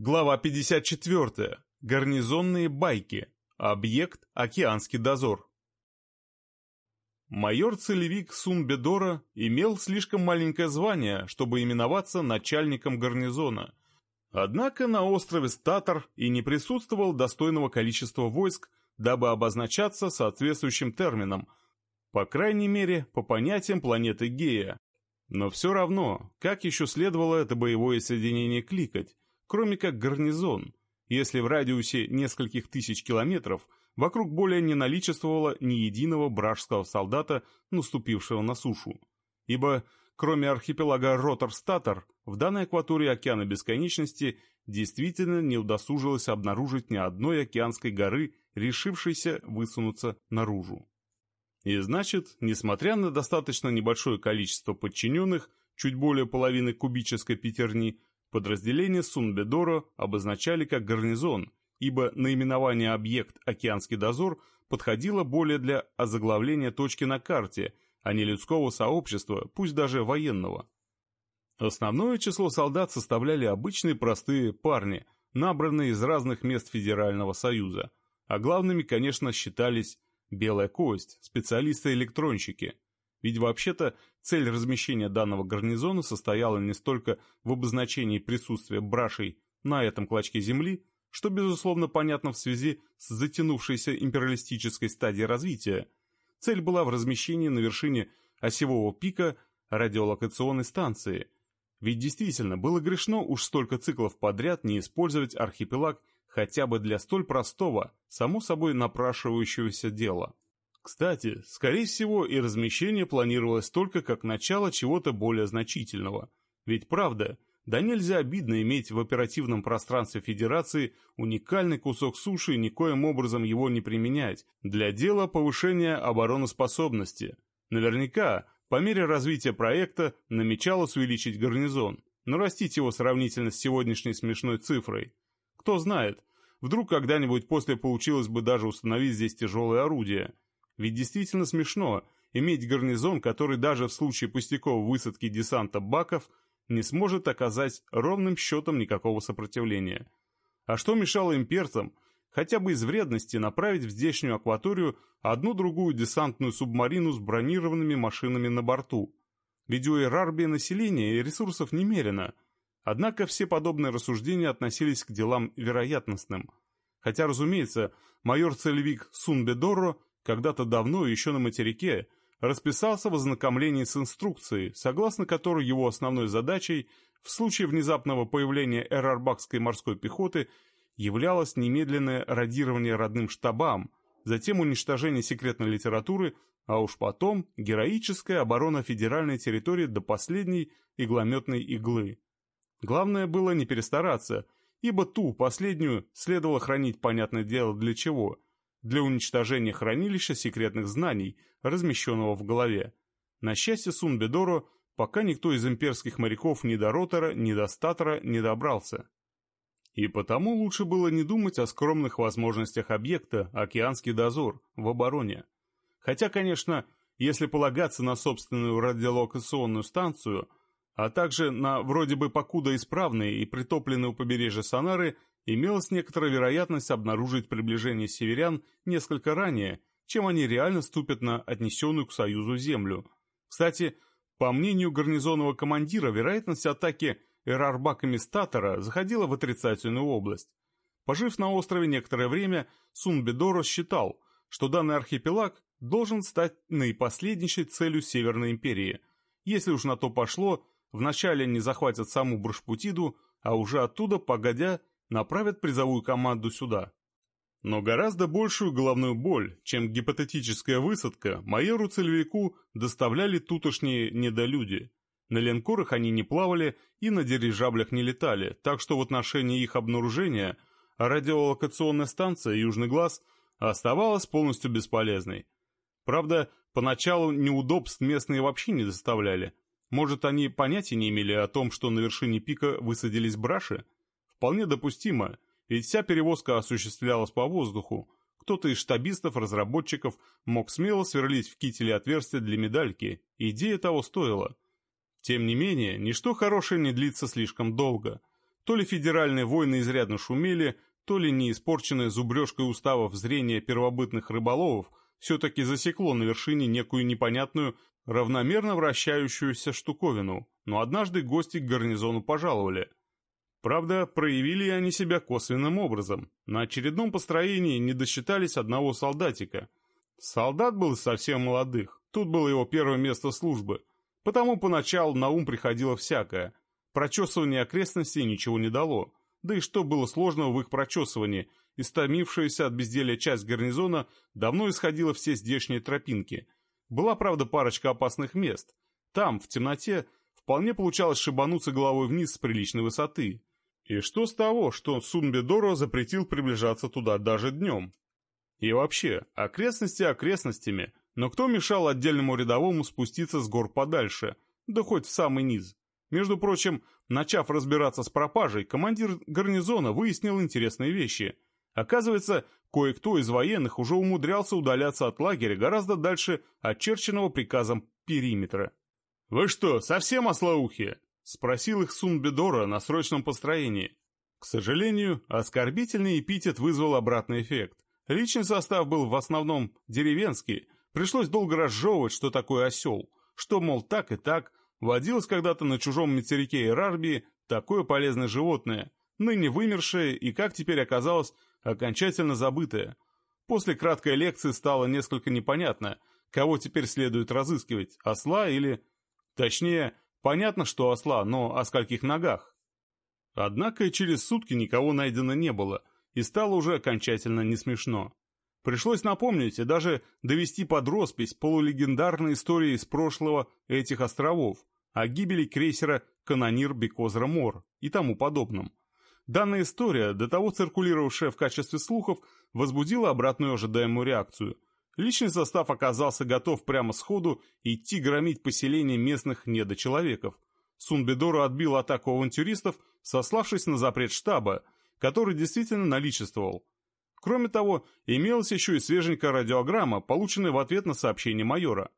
Глава 54. Гарнизонные байки. Объект «Океанский дозор». Майор-целевик Сунбедора имел слишком маленькое звание, чтобы именоваться начальником гарнизона. Однако на острове Статор и не присутствовал достойного количества войск, дабы обозначаться соответствующим термином, по крайней мере, по понятиям планеты Гея. Но все равно, как еще следовало это боевое соединение кликать, кроме как гарнизон, если в радиусе нескольких тысяч километров вокруг более не наличествовало ни единого бражского солдата, наступившего на сушу. Ибо, кроме архипелага Роттерстаттер, в данной акватории океана бесконечности действительно не удосужилось обнаружить ни одной океанской горы, решившейся высунуться наружу. И значит, несмотря на достаточно небольшое количество подчиненных, чуть более половины кубической пятерни, Подразделение Сунбедоро обозначали как гарнизон, ибо наименование объект «Океанский дозор» подходило более для озаглавления точки на карте, а не людского сообщества, пусть даже военного. Основное число солдат составляли обычные простые парни, набранные из разных мест Федерального Союза, а главными, конечно, считались «Белая кость», специалисты-электронщики – ведь вообще-то цель размещения данного гарнизона состояла не столько в обозначении присутствия брашей на этом клочке земли, что, безусловно, понятно в связи с затянувшейся империалистической стадией развития. Цель была в размещении на вершине осевого пика радиолокационной станции. Ведь действительно было грешно уж столько циклов подряд не использовать архипелаг хотя бы для столь простого, само собой напрашивающегося дела. Кстати, скорее всего и размещение планировалось только как начало чего-то более значительного. Ведь правда, да нельзя обидно иметь в оперативном пространстве Федерации уникальный кусок суши и никоим образом его не применять для дела повышения обороноспособности. Наверняка, по мере развития проекта, намечалось увеличить гарнизон, нарастить его сравнительно с сегодняшней смешной цифрой. Кто знает, вдруг когда-нибудь после получилось бы даже установить здесь тяжелые орудия – ведь действительно смешно иметь гарнизон, который даже в случае пустяковой высадки десанта баков не сможет оказать ровным счетом никакого сопротивления. А что мешало имперцам хотя бы из вредности направить в здешнюю акваторию одну-другую десантную субмарину с бронированными машинами на борту? Ведь у Эрарбии населения и ресурсов немерено. Однако все подобные рассуждения относились к делам вероятностным. Хотя, разумеется, майор-целевик Сунбедоро когда-то давно, еще на материке, расписался в ознакомлении с инструкцией, согласно которой его основной задачей в случае внезапного появления эрарбакской морской пехоты являлось немедленное радирование родным штабам, затем уничтожение секретной литературы, а уж потом героическая оборона федеральной территории до последней иглометной иглы. Главное было не перестараться, ибо ту, последнюю, следовало хранить понятное дело для чего – для уничтожения хранилища секретных знаний, размещенного в голове. На счастье Сунбедору, пока никто из имперских моряков ни до Ротора, ни до Статора не добрался. И потому лучше было не думать о скромных возможностях объекта «Океанский дозор» в обороне. Хотя, конечно, если полагаться на собственную радиолокационную станцию, а также на вроде бы покуда исправные и притопленные у побережья сонары – имелась некоторая вероятность обнаружить приближение северян несколько ранее, чем они реально ступят на отнесенную к Союзу землю. Кстати, по мнению гарнизонного командира, вероятность атаки эрарбаками Статора заходила в отрицательную область. Пожив на острове некоторое время, Сунбедоро считал, что данный архипелаг должен стать наипоследнейшей целью Северной империи. Если уж на то пошло, вначале они захватят саму Брашпутиду, а уже оттуда, погодя, направят призовую команду сюда. Но гораздо большую головную боль, чем гипотетическая высадка, майору-целевику доставляли тутошние недолюди. На линкорах они не плавали и на дирижаблях не летали, так что в отношении их обнаружения радиолокационная станция «Южный глаз» оставалась полностью бесполезной. Правда, поначалу неудобств местные вообще не доставляли. Может, они понятия не имели о том, что на вершине пика высадились браши? Вполне допустимо, ведь вся перевозка осуществлялась по воздуху. Кто-то из штабистов-разработчиков мог смело сверлить в кителе отверстия для медальки, идея того стоила. Тем не менее, ничто хорошее не длится слишком долго. То ли федеральные войны изрядно шумели, то ли не испорченное зубрежкой уставов зрение первобытных рыболовов все-таки засекло на вершине некую непонятную, равномерно вращающуюся штуковину, но однажды гости к гарнизону пожаловали. Правда, проявили они себя косвенным образом. На очередном построении не досчитались одного солдатика. Солдат был совсем молодых, тут было его первое место службы, потому поначалу на ум приходило всякое. Прочесывание окрестностей ничего не дало, да и что было сложного в их прочесывании, истомившаяся от безделия часть гарнизона давно исходила все здешние тропинки. Была, правда, парочка опасных мест. Там, в темноте, вполне получалось шибануться головой вниз с приличной высоты. И что с того, что Сунбедоро запретил приближаться туда даже днем? И вообще, окрестности окрестностями, но кто мешал отдельному рядовому спуститься с гор подальше, да хоть в самый низ? Между прочим, начав разбираться с пропажей, командир гарнизона выяснил интересные вещи – Оказывается, кое-кто из военных уже умудрялся удаляться от лагеря гораздо дальше очерченного приказом периметра. «Вы что, совсем ослоухие?» — спросил их Сунбедора на срочном построении. К сожалению, оскорбительный эпитет вызвал обратный эффект. Личный состав был в основном деревенский, пришлось долго разжевывать, что такое осел, что, мол, так и так, водилось когда-то на чужом материке Ирарбии такое полезное животное, ныне вымершее и, как теперь оказалось, окончательно забытое. После краткой лекции стало несколько непонятно, кого теперь следует разыскивать, осла или... Точнее, понятно, что осла, но о скольких ногах. Однако через сутки никого найдено не было, и стало уже окончательно не смешно. Пришлось напомнить и даже довести под роспись полулегендарные истории из прошлого этих островов, о гибели крейсера «Канонир Бекозра Мор» и тому подобном. Данная история, до того циркулировавшая в качестве слухов, возбудила обратную ожидаемую реакцию. Личный состав оказался готов прямо сходу идти громить поселение местных недочеловеков. Сунбедору отбил атаку авантюристов, сославшись на запрет штаба, который действительно наличествовал. Кроме того, имелась еще и свеженькая радиограмма, полученная в ответ на сообщение майора.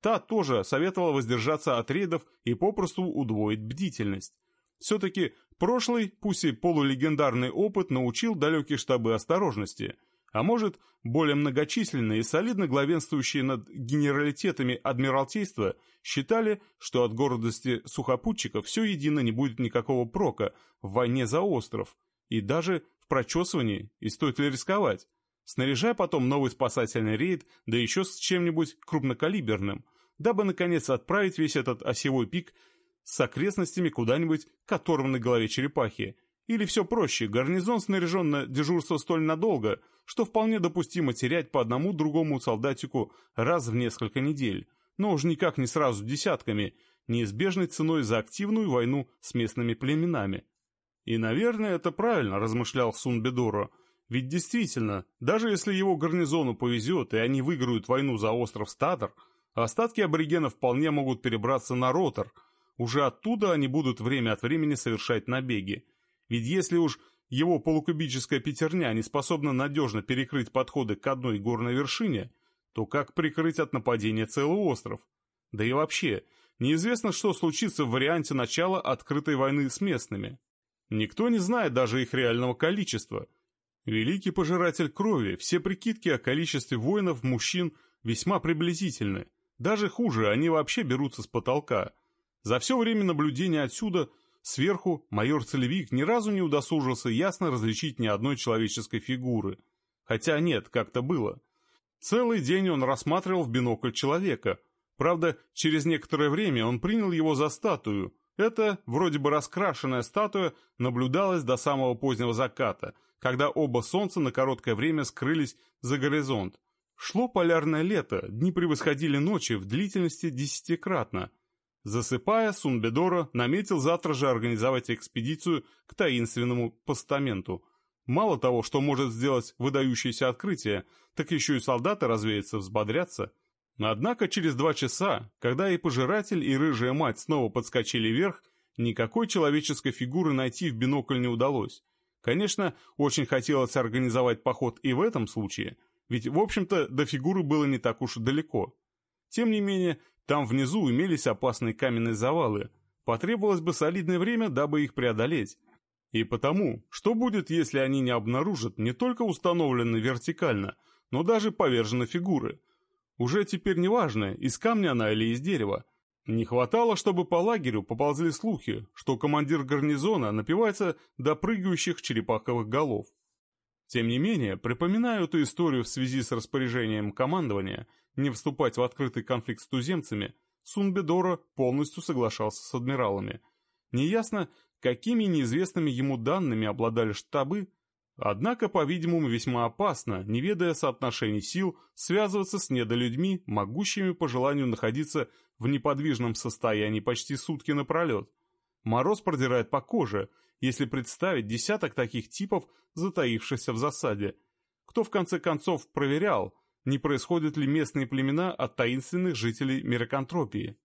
Та тоже советовала воздержаться от рейдов и попросту удвоить бдительность. Все-таки прошлый, пусть и полулегендарный опыт научил далекие штабы осторожности, а может, более многочисленные и солидно главенствующие над генералитетами Адмиралтейства считали, что от гордости сухопутчиков все едино не будет никакого прока в войне за остров, и даже в прочесывании, и стоит ли рисковать. Снаряжая потом новый спасательный рейд, да еще с чем-нибудь крупнокалиберным, дабы, наконец, отправить весь этот осевой пик с окрестностями куда-нибудь к оторванной голове черепахи. Или все проще, гарнизон снаряжен на дежурство столь надолго, что вполне допустимо терять по одному другому солдатику раз в несколько недель, но уж никак не сразу десятками, неизбежной ценой за активную войну с местными племенами. И, наверное, это правильно, размышлял Сунбедоро, ведь действительно, даже если его гарнизону повезет и они выиграют войну за остров Статор, остатки аборигенов вполне могут перебраться на Ротор – уже оттуда они будут время от времени совершать набеги. Ведь если уж его полукубическая пятерня не способна надежно перекрыть подходы к одной горной вершине, то как прикрыть от нападения целый остров? Да и вообще, неизвестно, что случится в варианте начала открытой войны с местными. Никто не знает даже их реального количества. Великий пожиратель крови, все прикидки о количестве воинов, мужчин весьма приблизительны. Даже хуже, они вообще берутся с потолка – за все время наблюдения отсюда, сверху, майор Целевик ни разу не удосужился ясно различить ни одной человеческой фигуры. Хотя нет, как-то было. Целый день он рассматривал в бинокль человека. Правда, через некоторое время он принял его за статую. Это, вроде бы раскрашенная статуя, наблюдалась до самого позднего заката, когда оба солнца на короткое время скрылись за горизонт. Шло полярное лето, дни превосходили ночи в длительности десятикратно – Засыпая, Сунбедора наметил завтра же организовать экспедицию к таинственному постаменту. Мало того, что может сделать выдающееся открытие, так еще и солдаты развеются, взбодрятся. Однако через два часа, когда и пожиратель, и рыжая мать снова подскочили вверх, никакой человеческой фигуры найти в бинокль не удалось. Конечно, очень хотелось организовать поход и в этом случае, ведь, в общем-то, до фигуры было не так уж далеко. Тем не менее, там внизу имелись опасные каменные завалы. Потребовалось бы солидное время, дабы их преодолеть. И потому, что будет, если они не обнаружат не только установленные вертикально, но даже повержены фигуры? Уже теперь неважно, из камня она или из дерева. Не хватало, чтобы по лагерю поползли слухи, что командир гарнизона напивается до прыгающих черепаховых голов. Тем не менее, припоминаю эту историю в связи с распоряжением командования не вступать в открытый конфликт с туземцами, Сунбедора полностью соглашался с адмиралами. Неясно, какими неизвестными ему данными обладали штабы, однако, по-видимому, весьма опасно, не ведая соотношений сил, связываться с недолюдьми, могущими по желанию находиться в неподвижном состоянии почти сутки напролет. Мороз продирает по коже, если представить десяток таких типов, затаившихся в засаде. Кто в конце концов проверял, не происходят ли местные племена от таинственных жителей мироконтропии?